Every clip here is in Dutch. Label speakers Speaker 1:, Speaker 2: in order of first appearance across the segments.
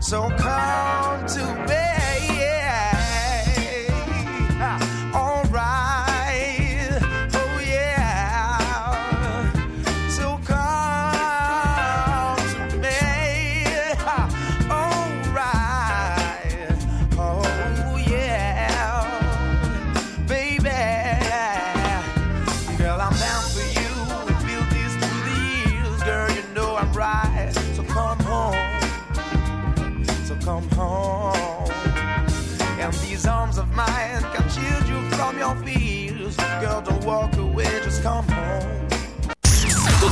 Speaker 1: So come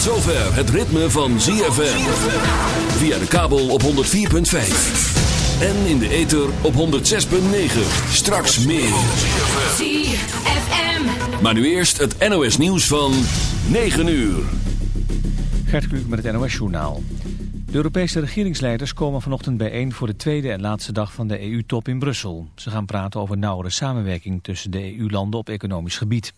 Speaker 2: zover het ritme van ZFM. Via de kabel op 104.5. En in de ether op 106.9. Straks meer.
Speaker 3: ZFM.
Speaker 2: Maar nu eerst het NOS nieuws van 9 uur.
Speaker 4: Gert Kluk met het NOS Journaal. De Europese regeringsleiders komen vanochtend bijeen voor de tweede en laatste dag van de EU-top in Brussel. Ze gaan praten over nauwere samenwerking tussen de EU-landen op economisch gebied.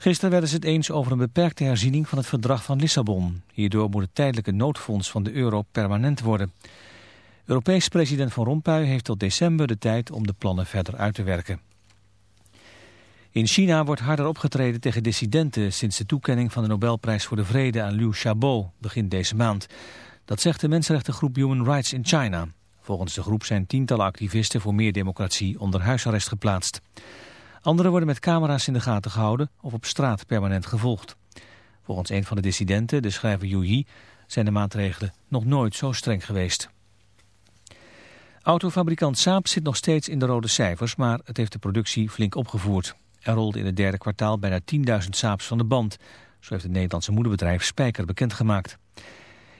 Speaker 4: Gisteren werden ze het eens over een beperkte herziening van het verdrag van Lissabon. Hierdoor moet het tijdelijke noodfonds van de euro permanent worden. Europees president Van Rompuy heeft tot december de tijd om de plannen verder uit te werken. In China wordt harder opgetreden tegen dissidenten sinds de toekenning van de Nobelprijs voor de Vrede aan Liu Xiaobo begin deze maand. Dat zegt de mensenrechtengroep Human Rights in China. Volgens de groep zijn tientallen activisten voor meer democratie onder huisarrest geplaatst. Anderen worden met camera's in de gaten gehouden of op straat permanent gevolgd. Volgens een van de dissidenten, de schrijver Yu Yi, zijn de maatregelen nog nooit zo streng geweest. Autofabrikant Saab zit nog steeds in de rode cijfers, maar het heeft de productie flink opgevoerd. Er rolde in het derde kwartaal bijna 10.000 Saabs van de band. Zo heeft het Nederlandse moederbedrijf Spijker bekendgemaakt.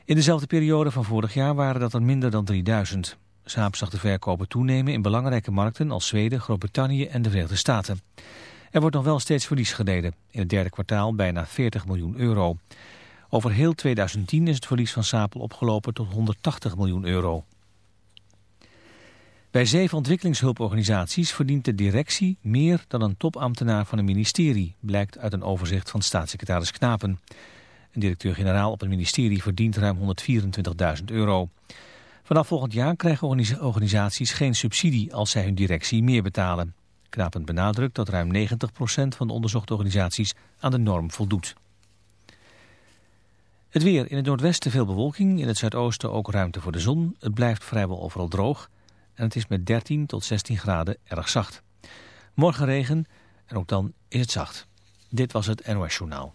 Speaker 4: In dezelfde periode van vorig jaar waren dat er minder dan 3000. Saab zag de verkopen toenemen in belangrijke markten als Zweden, Groot-Brittannië en de Verenigde Staten. Er wordt nog wel steeds verlies geleden. In het derde kwartaal bijna 40 miljoen euro. Over heel 2010 is het verlies van Saab opgelopen tot 180 miljoen euro. Bij zeven ontwikkelingshulporganisaties verdient de directie meer dan een topambtenaar van een ministerie, blijkt uit een overzicht van staatssecretaris Knapen. Een directeur-generaal op het ministerie verdient ruim 124.000 euro. Vanaf volgend jaar krijgen organisaties geen subsidie als zij hun directie meer betalen. Knapen benadrukt dat ruim 90% van de onderzochte organisaties aan de norm voldoet. Het weer. In het noordwesten veel bewolking, in het zuidoosten ook ruimte voor de zon. Het blijft vrijwel overal droog en het is met 13 tot 16 graden erg zacht. Morgen regen en ook dan is het zacht. Dit was het NOS Journaal.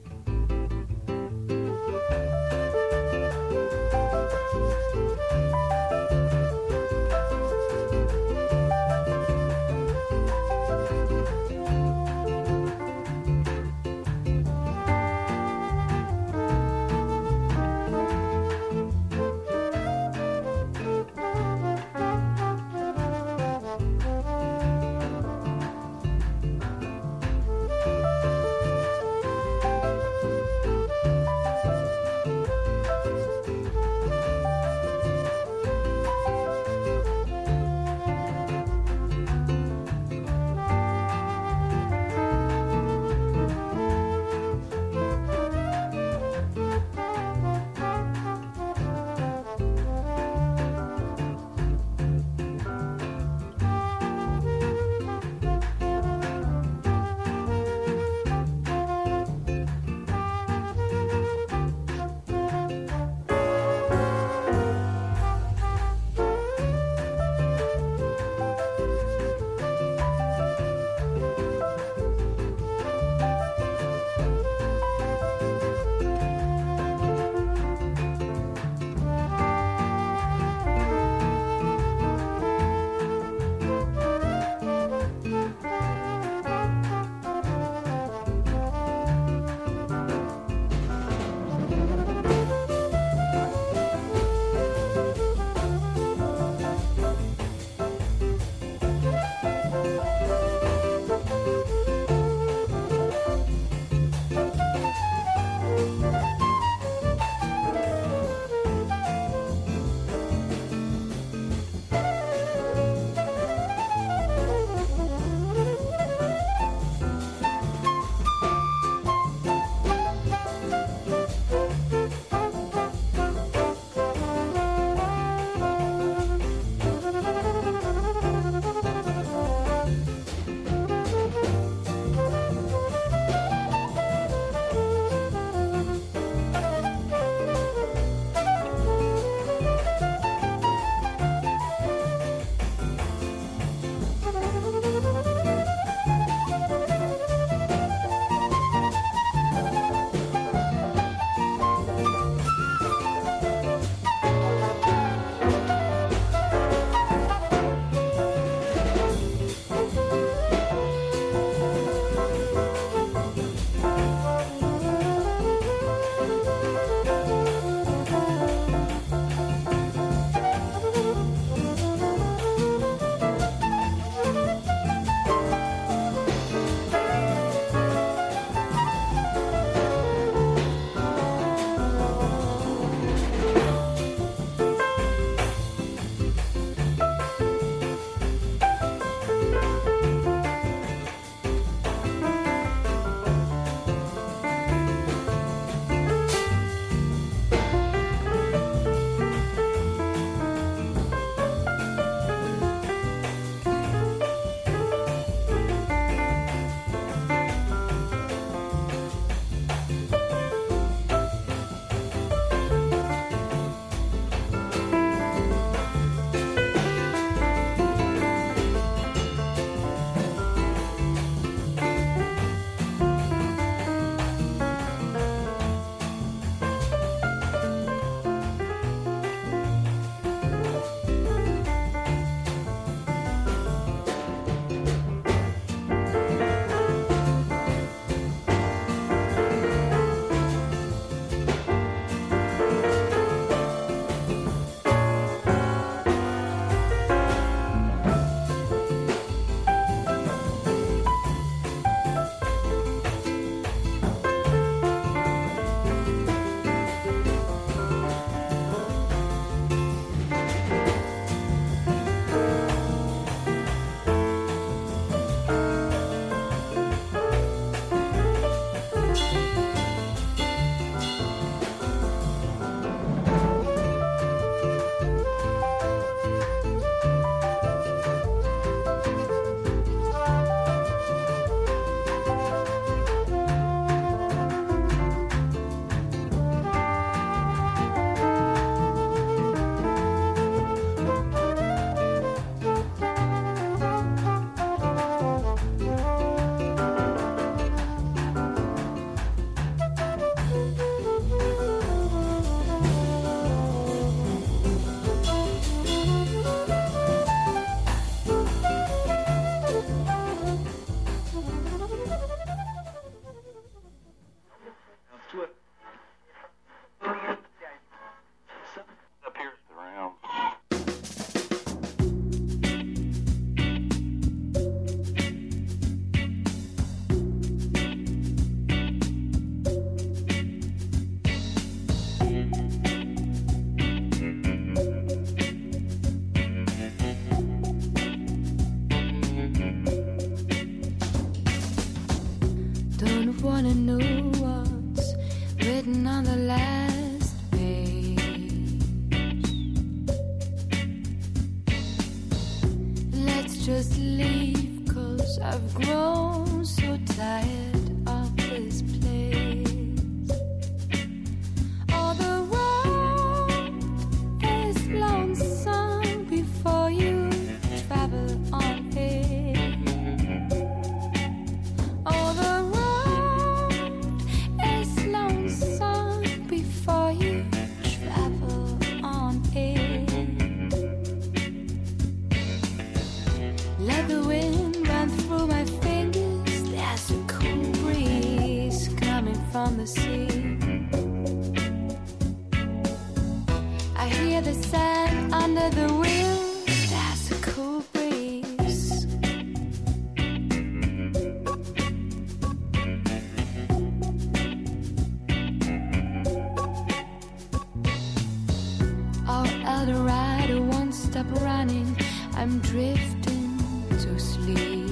Speaker 5: Oh, Eldorado won't stop running. I'm drifting to sleep.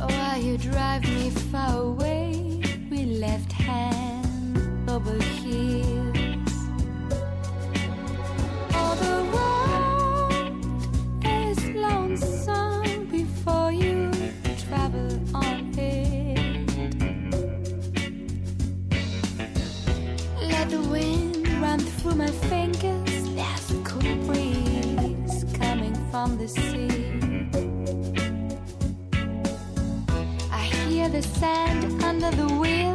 Speaker 5: Oh, while you drive me far away, we left hand over heels. From the sea. Mm-hmm. I hear the sand under the wheels.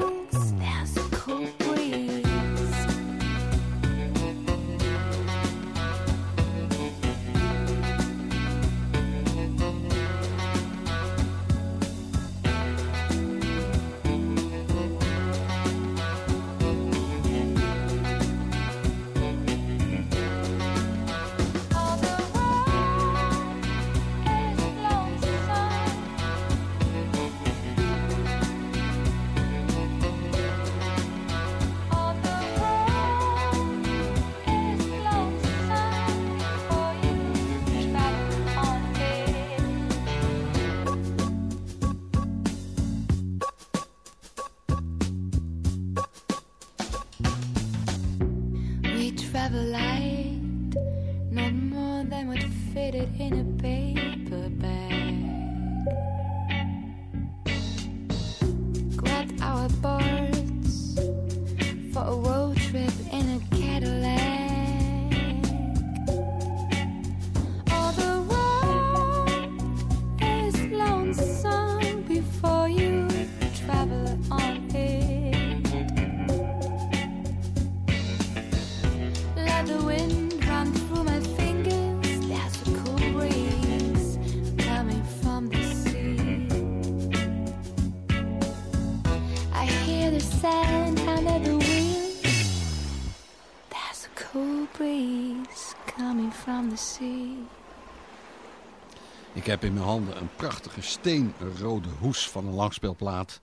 Speaker 6: Heb in mijn handen een prachtige steenrode hoes van een langspeelplaat.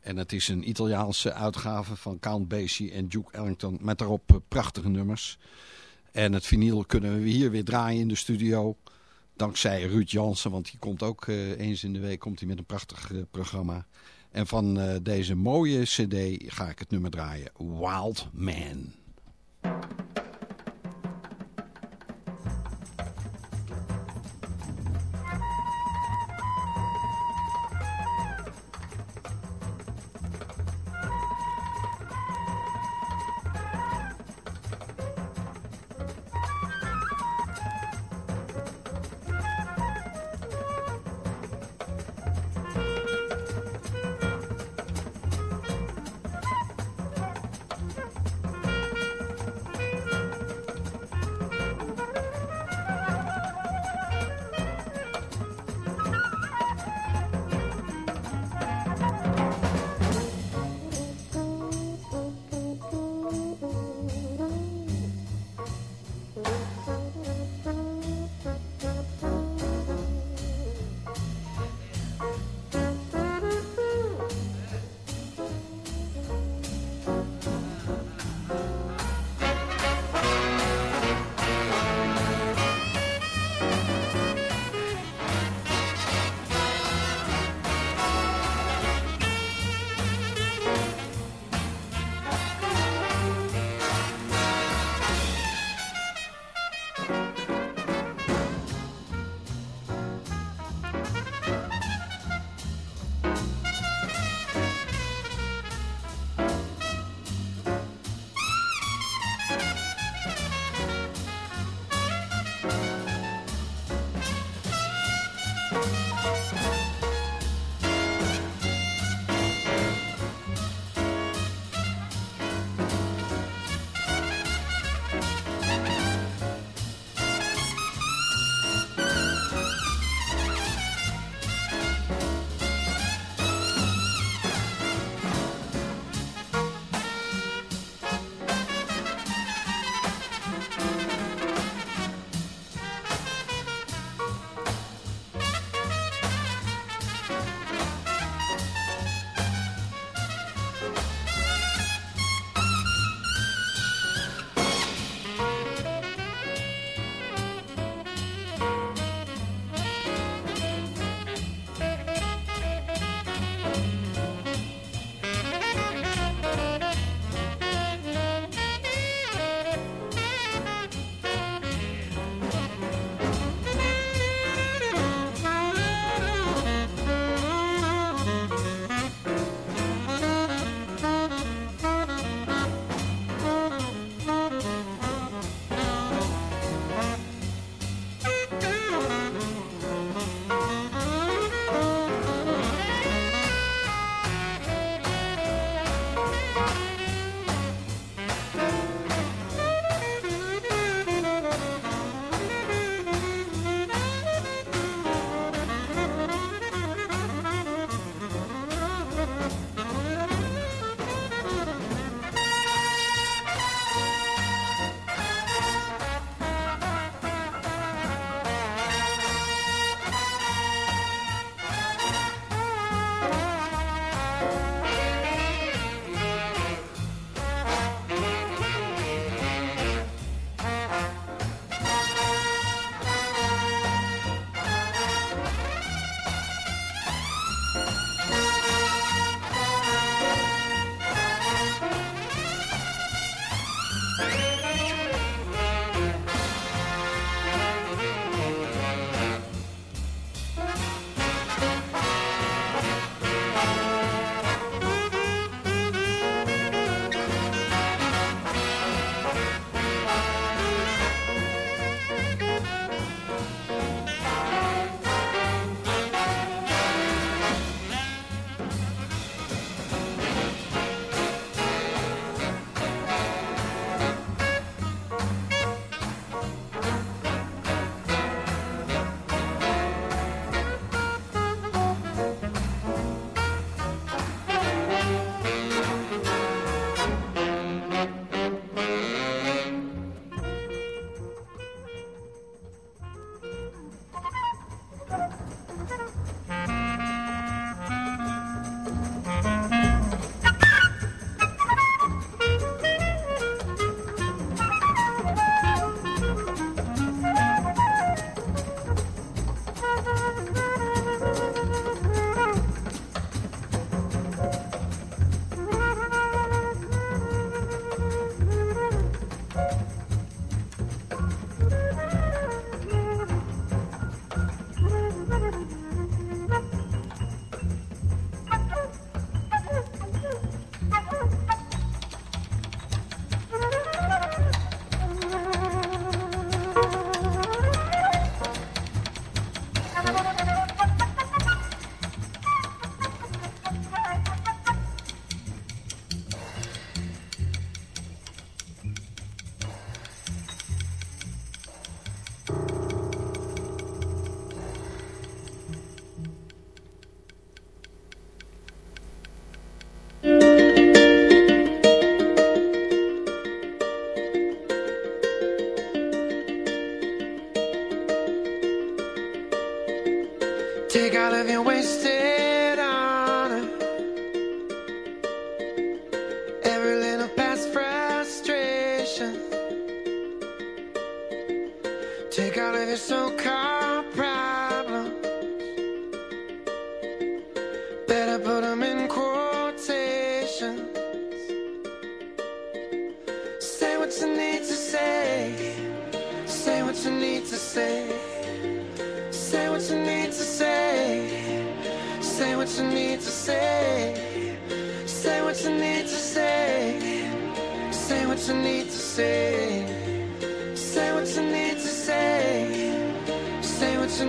Speaker 6: En het is een Italiaanse uitgave van Count Basie en Duke Ellington met daarop eh, prachtige nummers. En het vinyl kunnen we hier weer draaien in de studio. Dankzij Ruud Jansen, want die komt ook eh, eens in de week komt hij met een prachtig eh, programma. En van deze mooie cd ga ik het nummer draaien. Wild Man.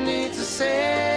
Speaker 1: need to say.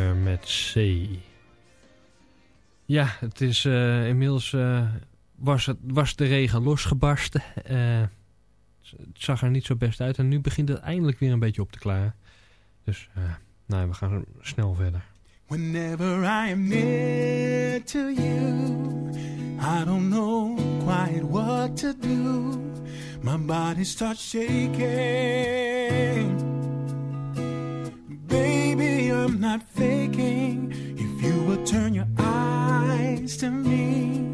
Speaker 7: Eh, met C. Ja, het is eh, inmiddels eh, was, het, was de regen losgebarsten. Uh, het zag er niet zo best uit en nu begint het eindelijk weer een beetje op te klaren. Dus nou, we gaan snel verder.
Speaker 8: Whenever I am near to you, I don't know quite what to do. My body starts shaking. Baby, I'm not faking. If you would turn your eyes to me,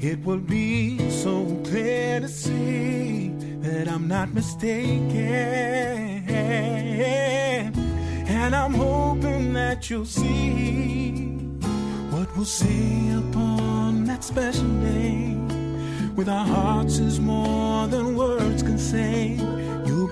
Speaker 8: it will be so clear to see that I'm not mistaken. And I'm hoping that you'll see what we'll see upon that special day. With our hearts is more than words can say. You'll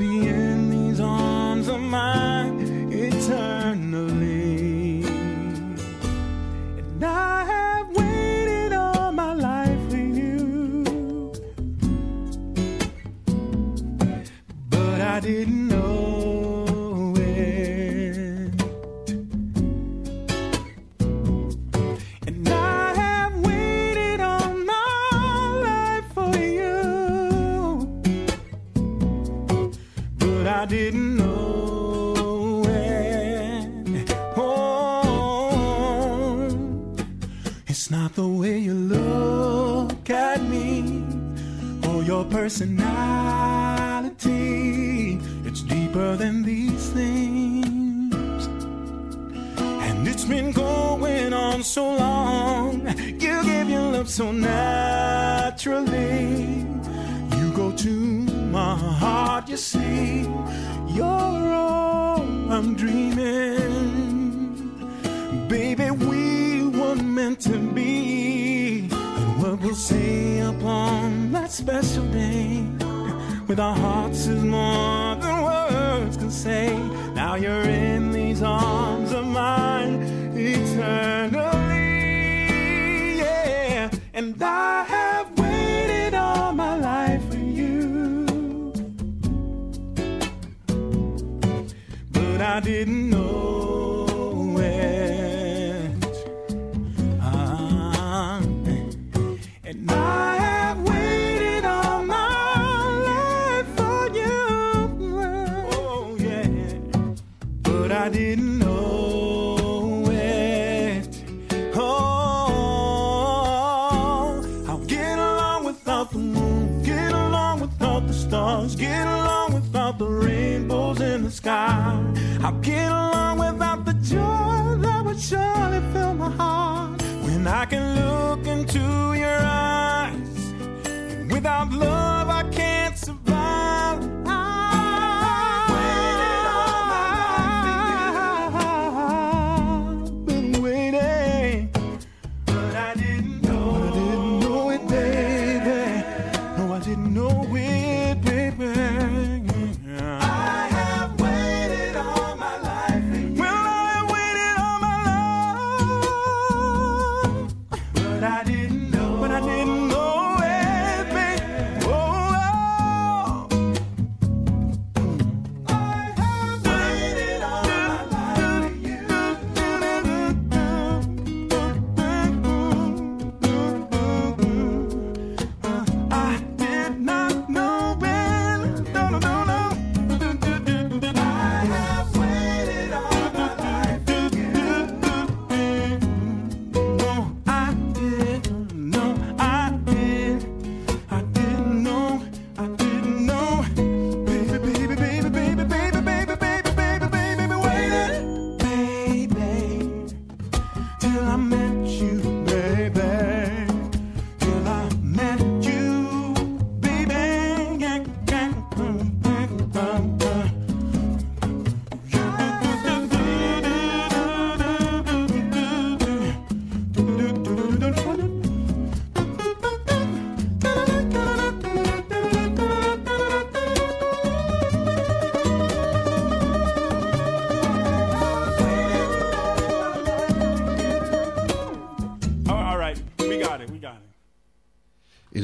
Speaker 8: I get along.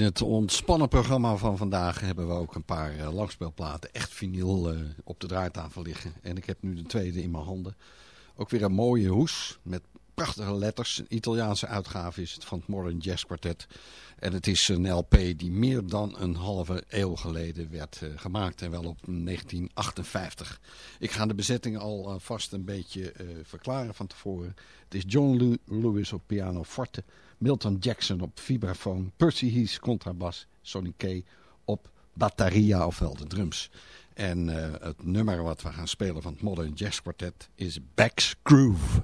Speaker 6: het ontspannen programma van vandaag hebben we ook een paar uh, langspeelplaten, echt vinyl, eh, op de draaitafel liggen. En ik heb nu de tweede in mijn handen. Ook weer een mooie hoes met prachtige letters. Een Italiaanse uitgave is het van het Modern Jazz Quartet. En het is een LP die meer dan een halve eeuw geleden werd eh, gemaakt. En wel op 1958. Ik ga de bezetting alvast eh, een beetje uh, verklaren van tevoren. Het is John Lewis op piano forte. Milton Jackson op vibrafoon. Percy Hees contrabas. Sonny Kay op batteria ofwel de drums. En het nummer wat we gaan spelen van het Modern Jazz Quartet is Back's Groove.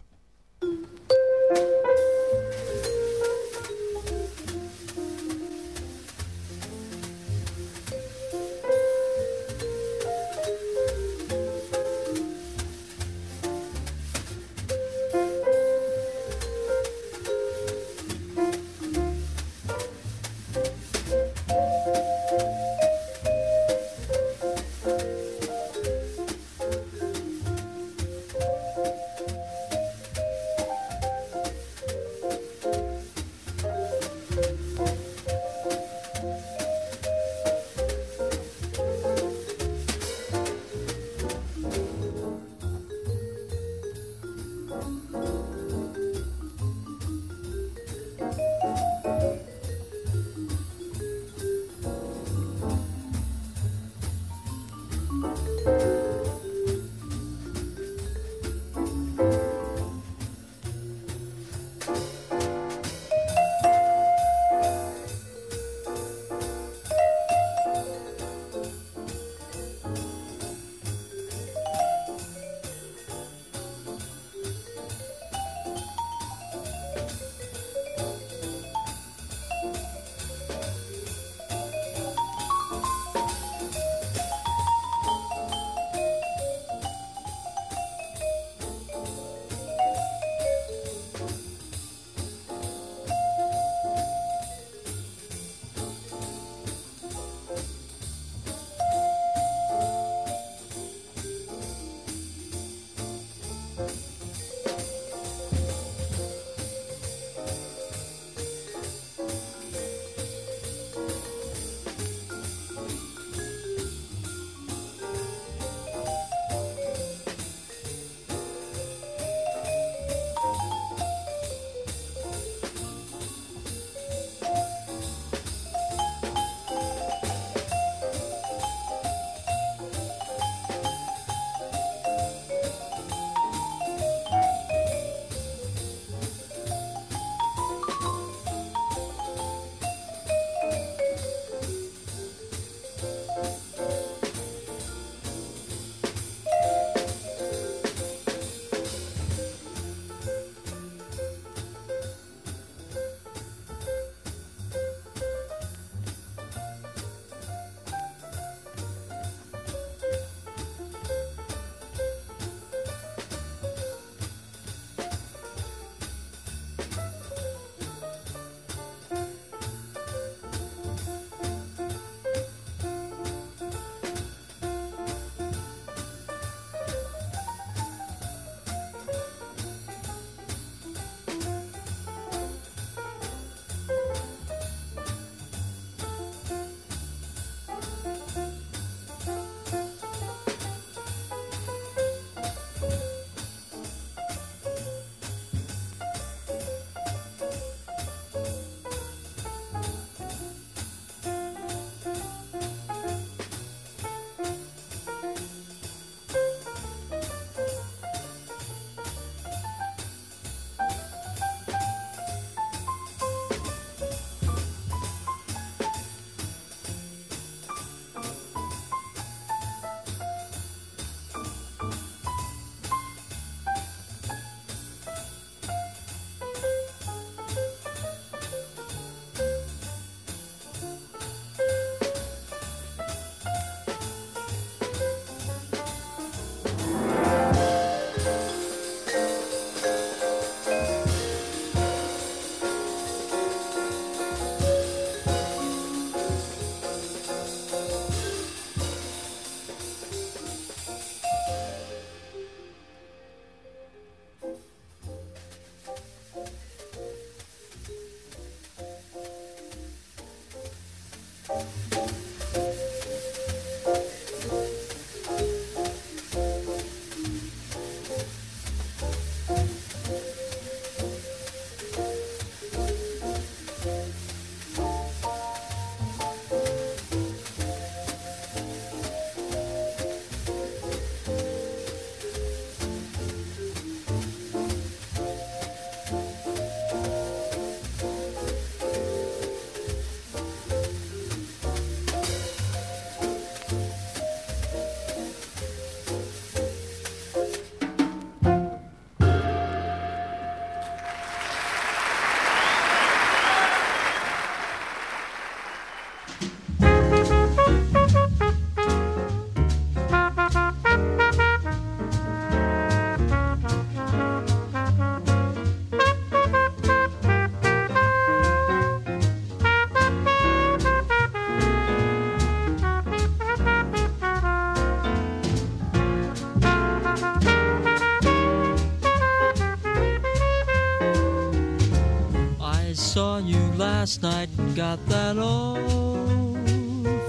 Speaker 9: Last night and got that old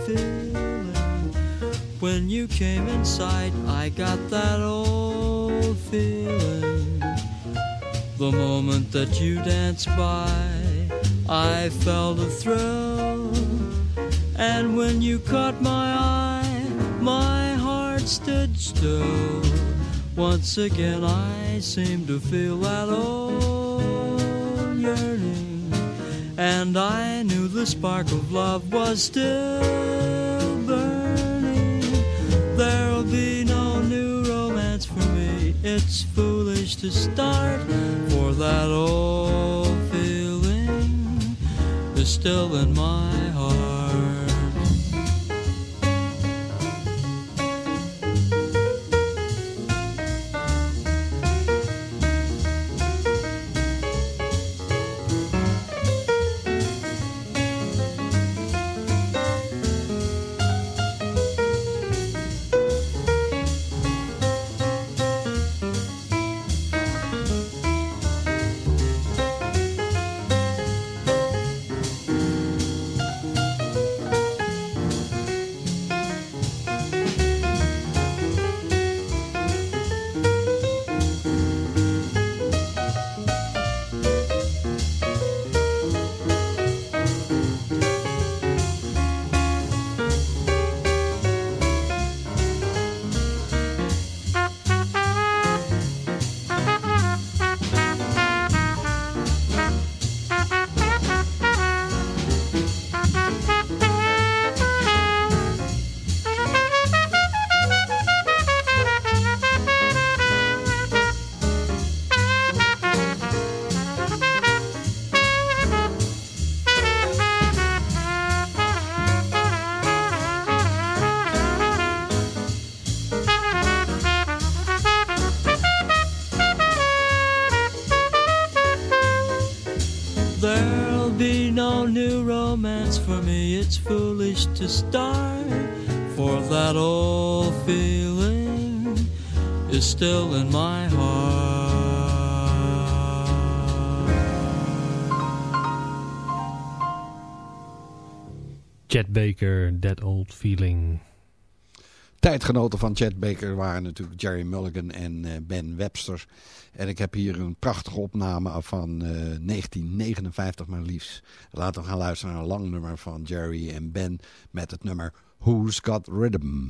Speaker 9: feeling. When you came inside, I got that old feeling. The moment that you danced by, I felt a thrill. And when you caught my eye, my heart stood still. Once again, I seemed to feel that old spark of love was still burning. There'll be no new romance for me. It's foolish to start, for that old feeling is still in my to start, for that old feeling is still in my heart.
Speaker 7: Chet Baker, That Old Feeling.
Speaker 6: Tijdgenoten van Chet Baker waren natuurlijk Jerry Mulligan en eh, Ben Webster. En ik heb hier een prachtige opname van eh, 1959 maar liefst. Laten we gaan luisteren naar een lang nummer van Jerry en Ben met het nummer Who's Got Rhythm.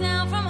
Speaker 5: Down from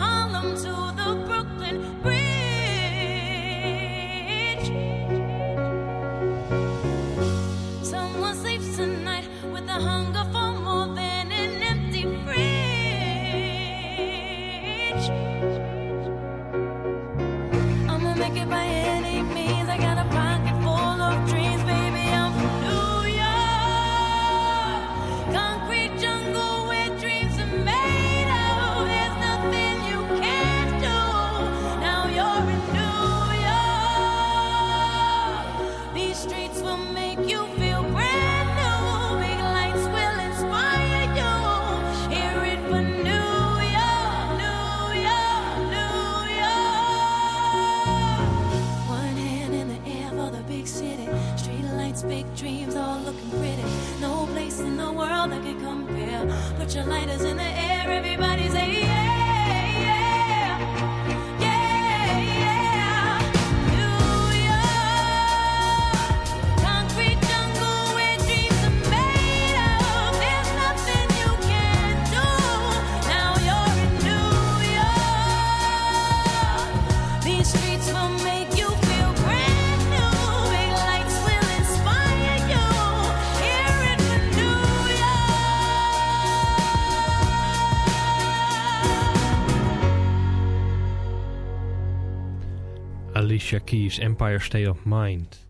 Speaker 10: Keys, Empire State of Mind.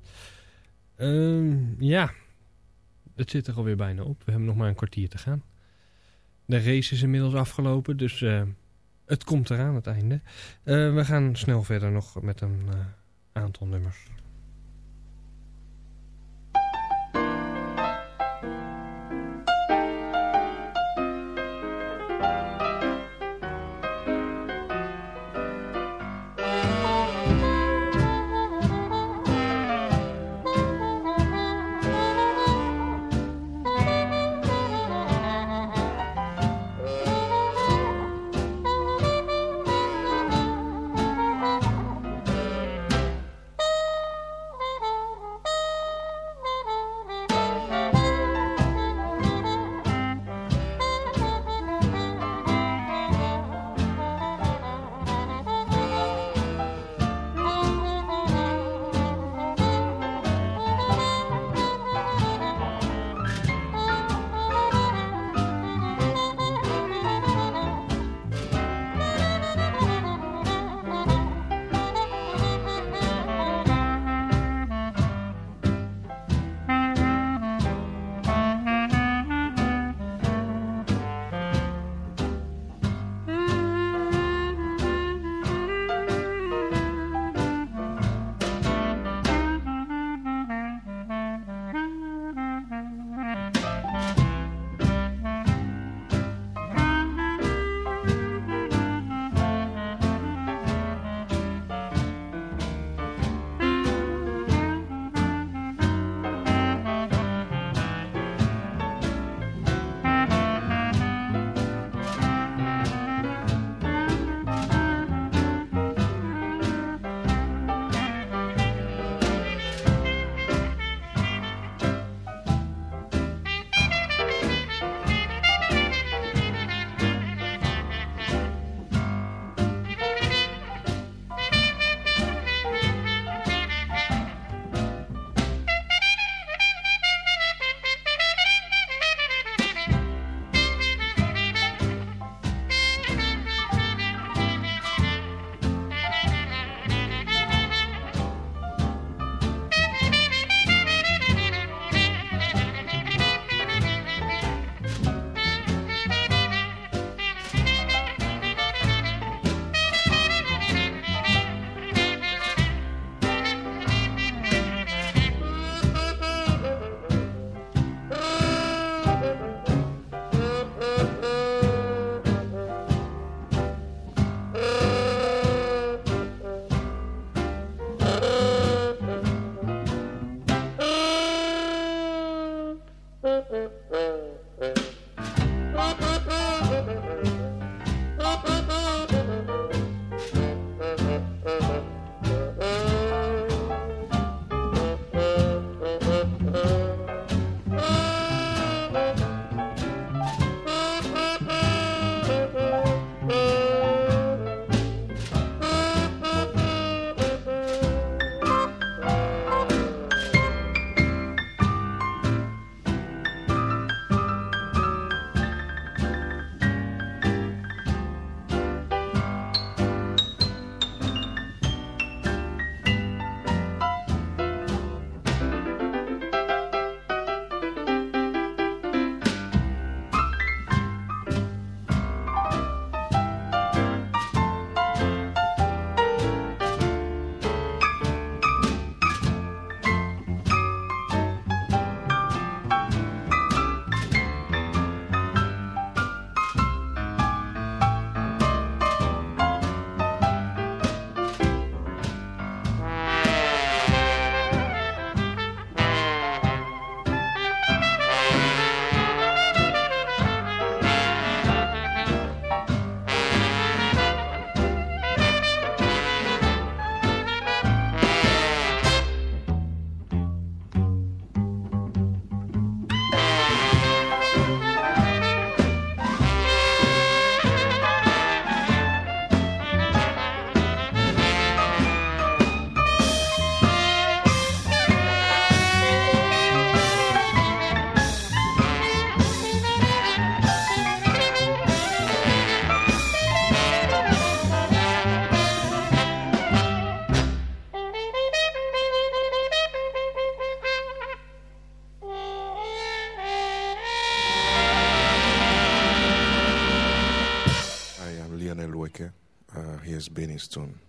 Speaker 10: Ehm, ja, het zit er alweer bijna op. We hebben nog maar een kwartier te gaan. De race is inmiddels afgelopen, dus uh, het komt eraan, het einde. Uh, we gaan snel verder nog met een uh, aantal nummers.
Speaker 11: soon.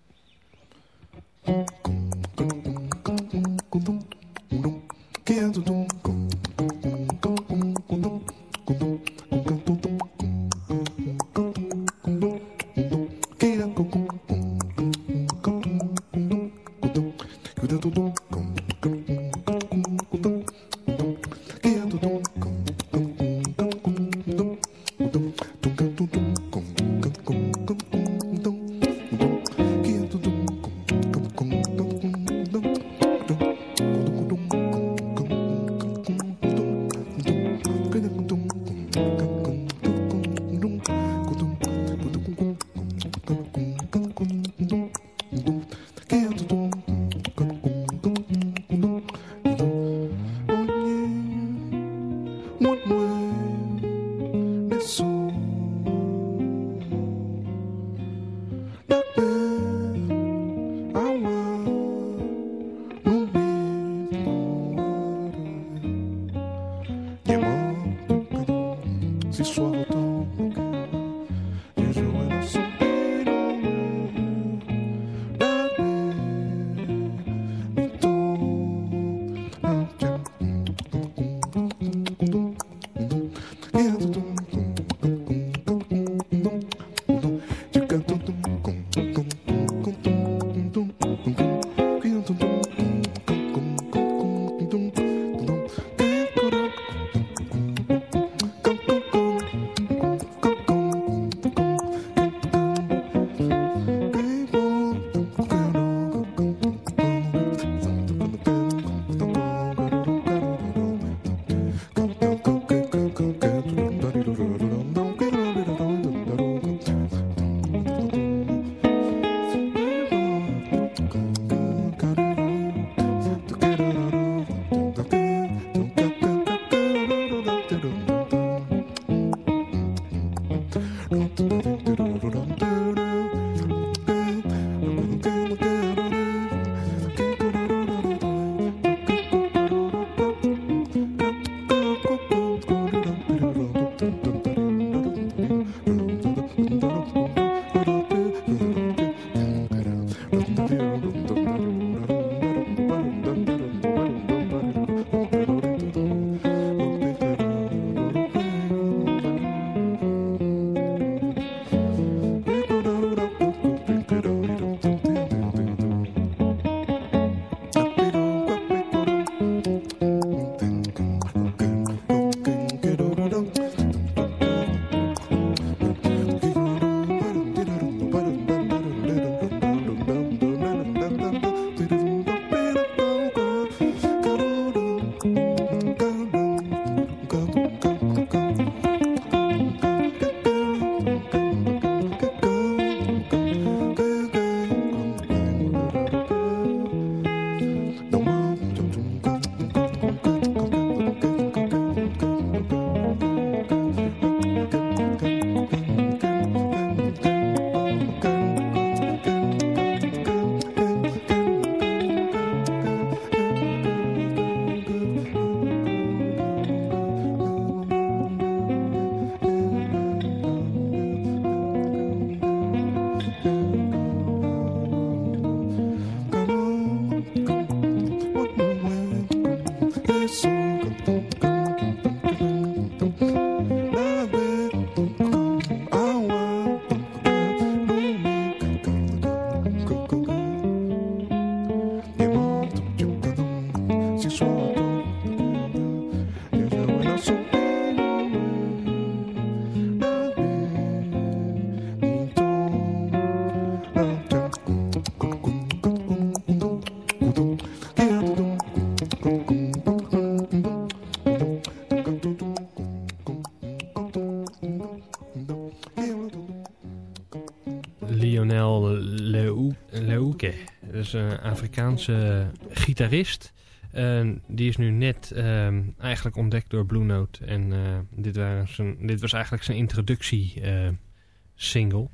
Speaker 11: Here's Benny Stone.
Speaker 10: is een Afrikaanse gitarist. die is nu net ehm, eigenlijk ontdekt door Blue Note. En uh, dit, waren zijn, dit was eigenlijk zijn introductie uh, single.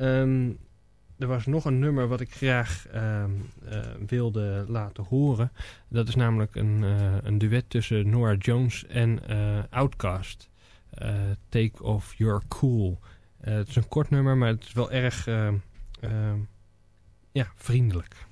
Speaker 10: Um, er was nog een nummer wat ik graag uh, wilde laten horen. Dat is namelijk een, een duet tussen Nora Jones en Outkast. Take Off Your Cool.
Speaker 12: Eh, het is een kort nummer, maar het is wel erg eh, eh, ja, vriendelijk.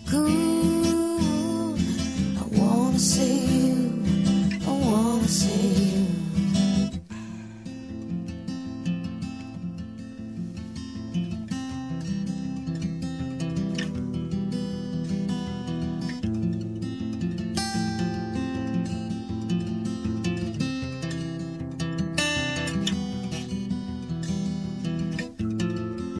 Speaker 13: cool. I wanna see.